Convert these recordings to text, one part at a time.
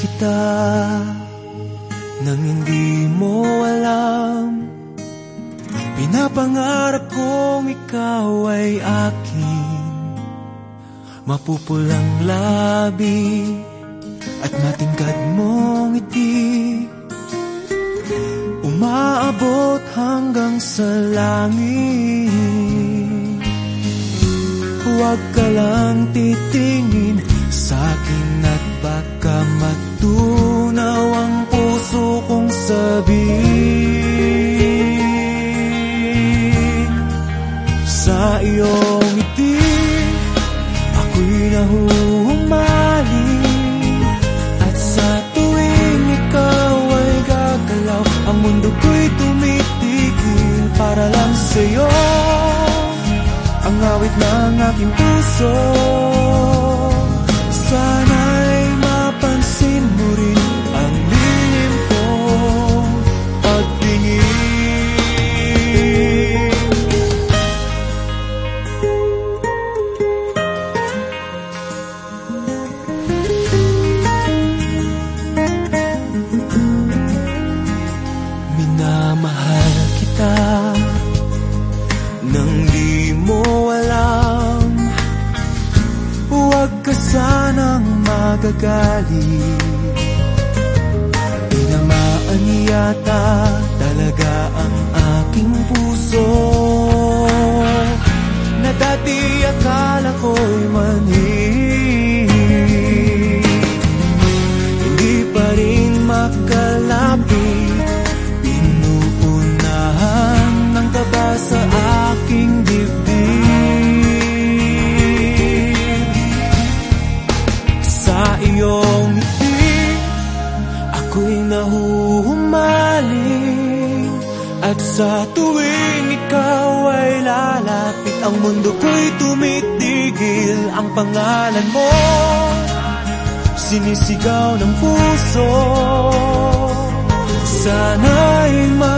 kita Nang hindi mo alam. Pinapangarap kong ikaw ay akin. Mapupulang labi At matingkad mong ngiti. Umaabot hanggang sa langit. Huwag ka lang titingin sa akin at baka matunaw ang puso kong sabihin. Sa iyong ngiti ako'y nahuhumaling At sa tuwing ikaw ay gagalaw Ang mundo ko'y tumitigil para lang sa'yo. Ang awit ng aking puso Sana'y Huwag ka sanang magagalit. Tinamaan yata talaga ang aking puso. Na dati akala ko'y manhid At sa tuwing ikaw ay lalapit Ang mundo ko'y tumitigil. Ang pangalan mo Sinisigaw ng puso. Sana'y madama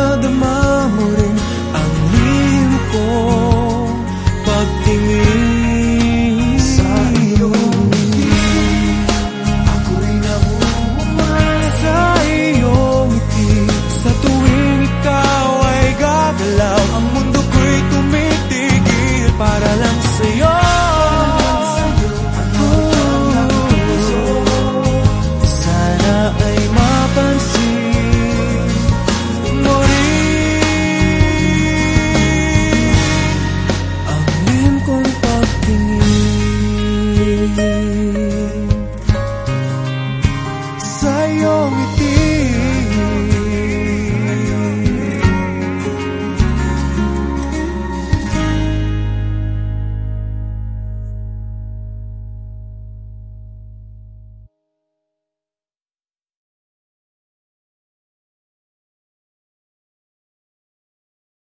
With you.